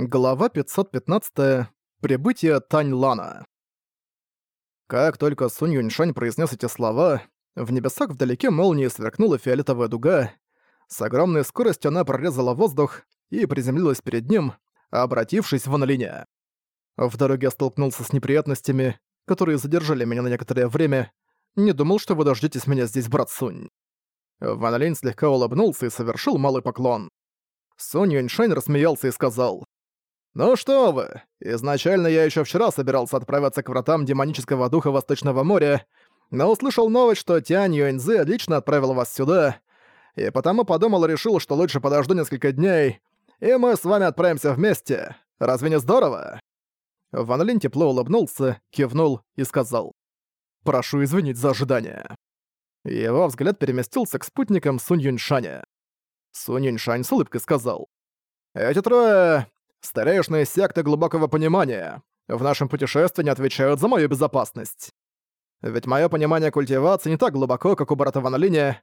Глава 515. Прибытие Тань-Лана. Как только Сунь Юньшань произнес эти слова, в небесах вдалеке молнией сверкнула фиолетовая дуга. С огромной скоростью она прорезала воздух и приземлилась перед ним, обратившись в Анолине. В дороге я столкнулся с неприятностями, которые задержали меня на некоторое время. Не думал, что вы дождетесь меня здесь, брат Сунь. Ван Линь слегка улыбнулся и совершил малый поклон. Сунь Юньшань рассмеялся и сказал, «Ну что вы, изначально я еще вчера собирался отправиться к вратам демонического духа Восточного моря, но услышал новость, что Тянь Юэньзы лично отправил вас сюда, и потому подумал и решил, что лучше подожду несколько дней, и мы с вами отправимся вместе. Разве не здорово?» Ван Линь тепло улыбнулся, кивнул и сказал, «Прошу извинить за ожидание». Его взгляд переместился к спутникам Сунь Юньшаня. Сунь Юньшань с улыбкой сказал, «Эти трое Старейшины секты глубокого понимания. В нашем путешествии не отвечают за мою безопасность. Ведь мое понимание культивации не так глубоко, как у брата Ван Линя,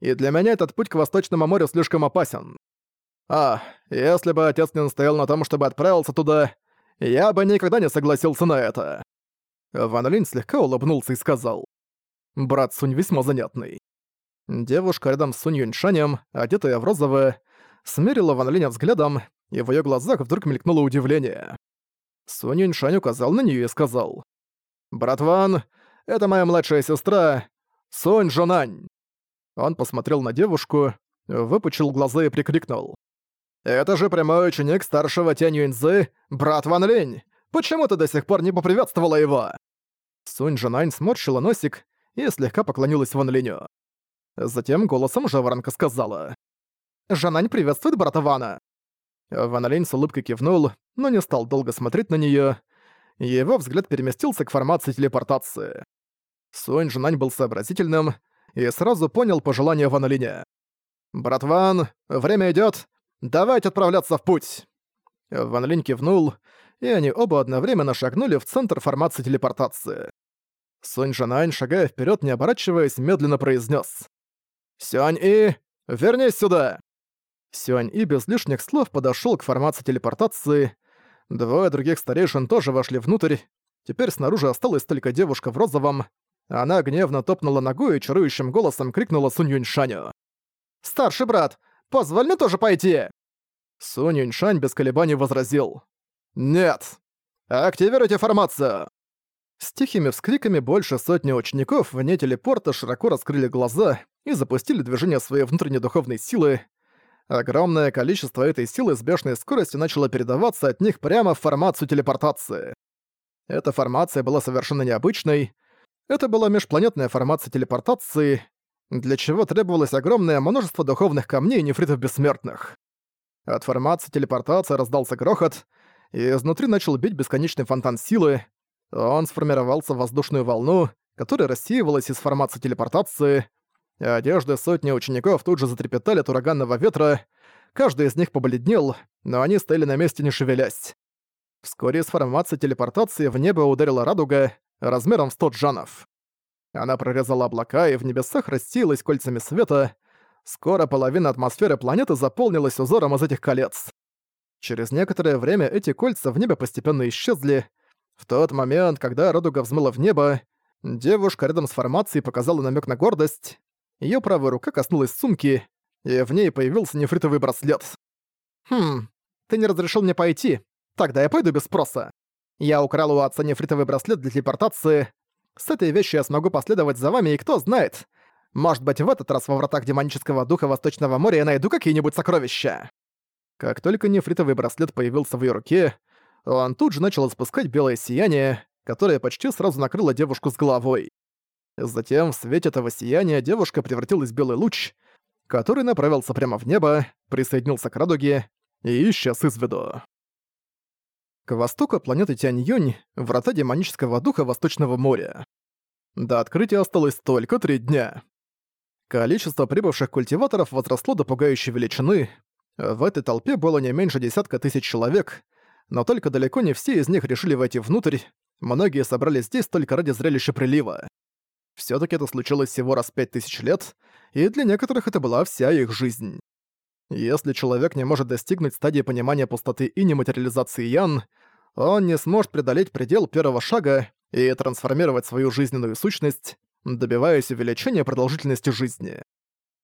и для меня этот путь к Восточному морю слишком опасен. А, если бы отец не настоял на том, чтобы отправился туда, я бы никогда не согласился на это. Ван Линь слегка улыбнулся и сказал. Брат Сунь весьма занятный. Девушка рядом с Сунь Юньшанем, одетая в розовое, смерила Ван Линя взглядом и в её глазах вдруг мелькнуло удивление. Сунь Юньшань указал на неё и сказал. «Брат Ван, это моя младшая сестра, Сунь Жонань». Он посмотрел на девушку, выпучил глаза и прикрикнул. «Это же прямой ученик старшего Тянь Юньзы, брат Ван Линь! Почему ты до сих пор не поприветствовала его?» Сунь Жонань сморщила носик и слегка поклонилась Ван Линю. Затем голосом Жаворонка сказала. «Жанань приветствует брата Вана. Ван Линь с улыбкой кивнул, но не стал долго смотреть на неё. Его взгляд переместился к формации телепортации. Сунь Жунань был сообразительным и сразу понял пожелание Ван Линя. «Брат Ван, время идёт, давайте отправляться в путь!» Ван Линь кивнул, и они оба одновременно шагнули в центр формации телепортации. Сунь Жанань, шагая вперед, не оборачиваясь, медленно произнес: «Сюань-И, вернись сюда!» Сюань-И без лишних слов подошёл к формации телепортации. Двое других старейшин тоже вошли внутрь. Теперь снаружи осталась только девушка в розовом. Она гневно топнула ногой и чарующим голосом крикнула Сунь Юньшаню. «Старший брат, позволь мне тоже пойти!» Сунь Юньшань без колебаний возразил. «Нет! Активируйте формацию!» С тихими вскриками больше сотни учеников вне телепорта широко раскрыли глаза и запустили движение своей внутренней духовной силы. Огромное количество этой силы с бешеной скоростью начало передаваться от них прямо в формацию телепортации. Эта формация была совершенно необычной. Это была межпланетная формация телепортации, для чего требовалось огромное множество духовных камней и нефритов бессмертных. От формации телепортации раздался грохот, и изнутри начал бить бесконечный фонтан силы. Он сформировался в воздушную волну, которая рассеивалась из формации телепортации, Одежды сотни учеников тут же затрепетали от ураганного ветра, каждый из них побледнел, но они стояли на месте не шевелясь. Вскоре из формации телепортации в небо ударила радуга размером в 100 джанов. Она прорезала облака и в небесах рассеялась кольцами света. Скоро половина атмосферы планеты заполнилась узором из этих колец. Через некоторое время эти кольца в небе постепенно исчезли. В тот момент, когда радуга взмыла в небо, девушка рядом с формацией показала намек на гордость. Её правая рука коснулась сумки, и в ней появился нефритовый браслет. «Хм, ты не разрешил мне пойти. Тогда я пойду без спроса. Я украл у отца нефритовый браслет для телепортации. С этой вещью я смогу последовать за вами, и кто знает, может быть, в этот раз во вратах демонического духа Восточного моря я найду какие-нибудь сокровища». Как только нефритовый браслет появился в её руке, он тут же начал испускать белое сияние, которое почти сразу накрыло девушку с головой. Затем в свете этого сияния девушка превратилась в белый луч, который направился прямо в небо, присоединился к радуге и исчез из виду. К востоку планеты Тянь-Юнь — врата демонического духа Восточного моря. До открытия осталось только три дня. Количество прибывших культиваторов возросло до пугающей величины. В этой толпе было не меньше десятка тысяч человек, но только далеко не все из них решили войти внутрь, многие собрались здесь только ради зрелища прилива. Всё-таки это случилось всего раз пять тысяч лет, и для некоторых это была вся их жизнь. Если человек не может достигнуть стадии понимания пустоты и нематериализации Ян, он не сможет преодолеть предел первого шага и трансформировать свою жизненную сущность, добиваясь увеличения продолжительности жизни.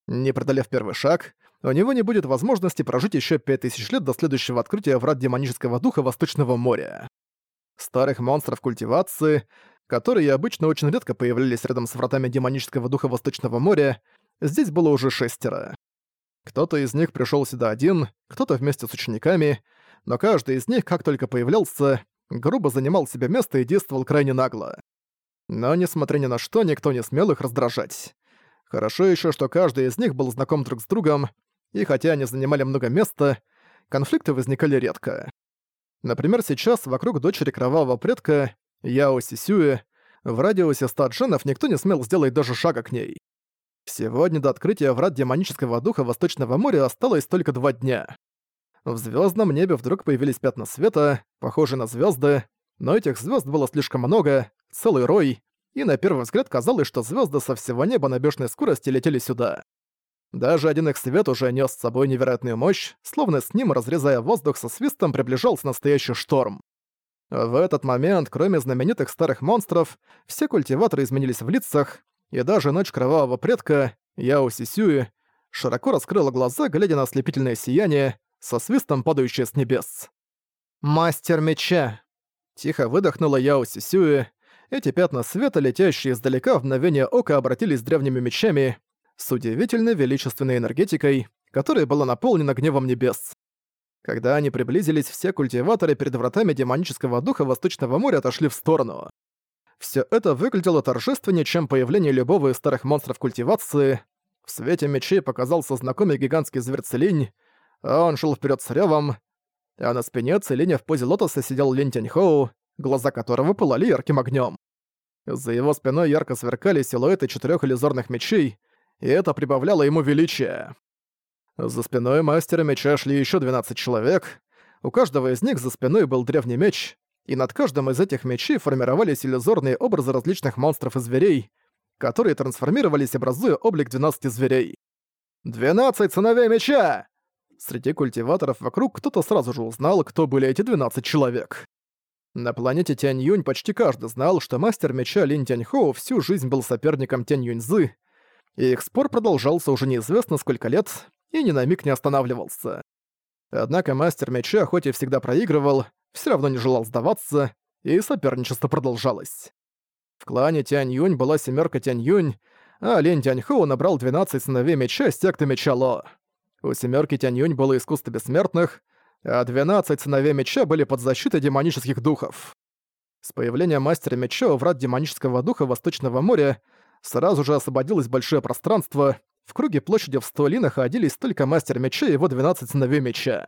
Не преодолев первый шаг, у него не будет возможности прожить еще 5000 лет до следующего открытия врат демонического духа Восточного моря. Старых монстров культивации, которые обычно очень редко появлялись рядом с вратами демонического духа Восточного моря, здесь было уже шестеро. Кто-то из них пришел сюда один, кто-то вместе с учениками, но каждый из них, как только появлялся, грубо занимал себе место и действовал крайне нагло. Но, несмотря ни на что, никто не смел их раздражать. Хорошо еще, что каждый из них был знаком друг с другом, и хотя они занимали много места, конфликты возникали редко. Например, сейчас вокруг дочери кровавого предка, Яо Сисюэ, в радиусе 100 дженов никто не смел сделать даже шага к ней. Сегодня до открытия врат демонического духа Восточного моря осталось только два дня. В звездном небе вдруг появились пятна света, похожие на звезды, но этих звезд было слишком много, целый рой, и на первый взгляд казалось, что звезды со всего неба на бешеной скорости летели сюда. Даже один их свет уже нес с собой невероятную мощь, словно с ним, разрезая воздух со свистом, приближался настоящий шторм. В этот момент, кроме знаменитых старых монстров, все культиваторы изменились в лицах, и даже ночь кровавого предка, Яо Сисюи, широко раскрыла глаза, глядя на ослепительное сияние, со свистом падающее с небес. «Мастер меча!» Тихо выдохнула Яо Сисюи. Эти пятна света, летящие издалека в мгновение ока, обратились древними мечами с удивительно величественной энергетикой, которая была наполнена гневом небес. Когда они приблизились, все культиваторы перед вратами демонического духа Восточного моря отошли в сторону. Все это выглядело торжественнее, чем появление любого из старых монстров культивации. В свете мечей показался знакомый гигантский зверь Целинь, он шел вперед с ревом, а на спине Целиня в позе лотоса сидел Лин Тяньхоу, глаза которого пылали ярким огнем. За его спиной ярко сверкали силуэты четырех иллюзорных мечей, и это прибавляло ему величия. За спиной мастера меча шли еще 12 человек, у каждого из них за спиной был древний меч, и над каждым из этих мечей формировались иллюзорные образы различных монстров и зверей, которые трансформировались, образуя облик 12 зверей. «Двенадцать сыновей меча!» Среди культиваторов вокруг кто-то сразу же узнал, кто были эти 12 человек. На планете Тянь-Юнь почти каждый знал, что мастер меча Лин Тянь-Хоу всю жизнь был соперником Тянь-Юнь-Зы, и их спор продолжался уже неизвестно сколько лет и ни на миг не останавливался. Однако мастер меча, хоть и всегда проигрывал, все равно не желал сдаваться, и соперничество продолжалось. В клане Тянь-Юнь была семерка Тянь-Юнь, а Лин Тянь-Хоу набрал 12 сыновей меча секты Меча Ло. У семерки Тянь-Юнь было искусство бессмертных, а 12 сыновей меча были под защитой демонических духов. С появлением мастера меча у врат демонического духа Восточного моря сразу же освободилось большое пространство, в круге площади в сто ли находились только мастер меча и его 12 сыновей меча.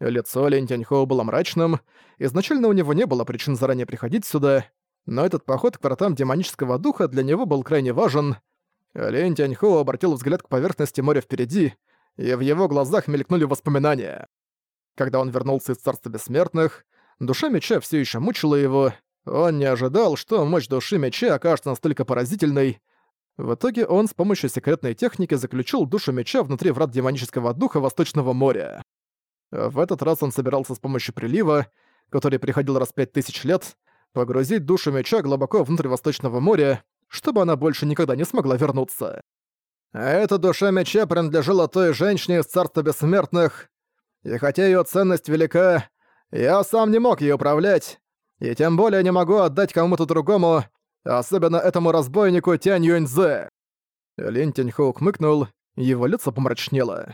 Лицо Лень Тяньхоу было мрачным, изначально у него не было причин заранее приходить сюда, но этот поход к вратам демонического духа для него был крайне важен. Лень Тяньхоу обратил взгляд к поверхности моря впереди, и в его глазах мелькнули воспоминания. Когда он вернулся из Царства Бессмертных, душа меча все еще мучила его, он не ожидал, что мощь души меча окажется настолько поразительной. В итоге он с помощью секретной техники заключил душу меча внутри врат демонического духа Восточного моря. В этот раз он собирался с помощью прилива, который приходил раз пять тысяч лет, погрузить душу меча глубоко внутрь Восточного моря, чтобы она больше никогда не смогла вернуться. Эта душа меча принадлежала той женщине из Царства Бессмертных, и хотя ее ценность велика, я сам не мог ей управлять, и тем более не могу отдать кому-то другому, особенно этому разбойнику Тянь Юньзе. Лин Тяньхоу хмыкнул, его лицо помрачнело.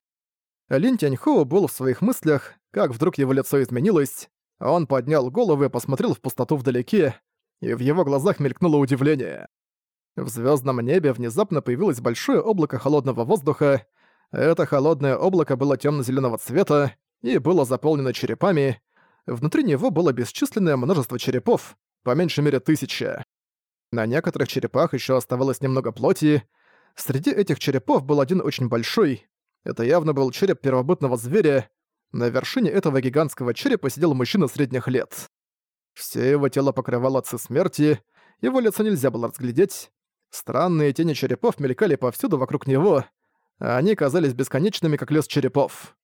Лин Тяньхоу был в своих мыслях, как вдруг его лицо изменилось, он поднял голову и посмотрел в пустоту вдалеке, и в его глазах мелькнуло удивление. В звездном небе внезапно появилось большое облако холодного воздуха. Это холодное облако было темно-зеленого цвета и было заполнено черепами. Внутри него было бесчисленное множество черепов, по меньшей мере тысяча. На некоторых черепах еще оставалось немного плоти. Среди этих черепов был один очень большой. Это явно был череп первобытного зверя. На вершине этого гигантского черепа сидел мужчина средних лет. Все его тело покрывало отцы смерти, его лицо нельзя было разглядеть, Странные тени черепов мелькали повсюду вокруг него. Они казались бесконечными, как лес черепов.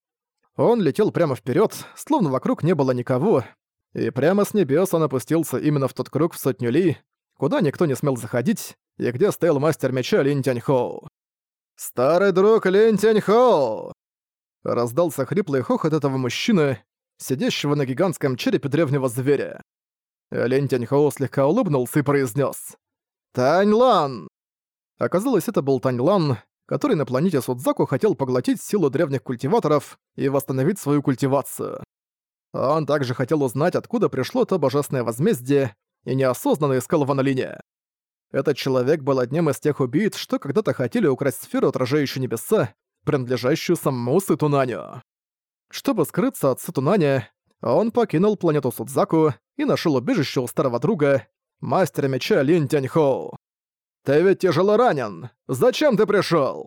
Он летел прямо вперед, словно вокруг не было никого, и прямо с небес он опустился именно в тот круг в сотню ли, куда никто не смел заходить, и где стоял мастер меча Лин Тяньхоу. «Старый друг Лин Тяньхоу!» Раздался хриплый хохот этого мужчины, сидящего на гигантском черепе древнего зверя. Лин Тяньхоу слегка улыбнулся и произнес: «Тань Лан!» Оказалось, это был Тань Лан, который на планете Судзаку хотел поглотить силу древних культиваторов и восстановить свою культивацию. Он также хотел узнать, откуда пришло то божественное возмездие, и неосознанно искал Ван. Этот человек был одним из тех убийц, что когда-то хотели украсть сферу, отражающую небеса, принадлежащую самому Сытунаню. Чтобы скрыться от Сытунаня, он покинул планету Судзаку и нашел убежище у старого друга, мастера меча Лин Тяньхоу. «Ты ведь тяжело ранен! Зачем ты пришел?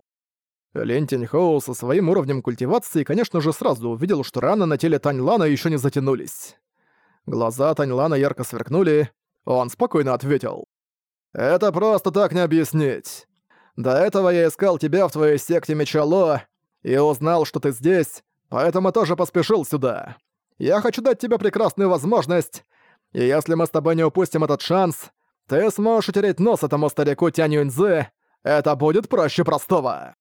Лин Тяньхоу со своим уровнем культивации, конечно же, сразу увидел, что раны на теле Тань Лана еще не затянулись. Глаза Тань Лана ярко сверкнули, он спокойно ответил. «Это просто так не объяснить. До этого я искал тебя в твоей секте Мечало и узнал, что ты здесь, поэтому тоже поспешил сюда. Я хочу дать тебе прекрасную возможность, и если мы с тобой не упустим этот шанс, ты сможешь утереть нос этому старику Тянь Юньзы. Это будет проще простого.